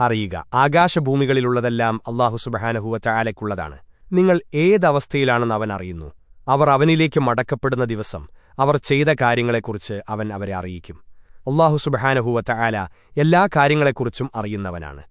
അറിയുക. ആകാശഭൂമികളിലുള്ളതെല്ലാം അള്ളാഹു സുബഹാനഹുവ നിങ്ങൾ ഏതവസ്ഥയിലാണെന്ന് അവൻ അറിയുന്നു. അവർ അവനിലേക്ക് മടക്കപ്പെടുന്ന ദിവസം അവർ ചെയ്ത കാര്യങ്ങളെക്കുറിച്ച് അവൻ അവരെ അറിയിക്കും. അള്ളാഹു സുബഹാനഹുവ ചായാല എല്ലാ കാര്യങ്ങളെക്കുറിച്ചും അറിയുന്നവനാണ്.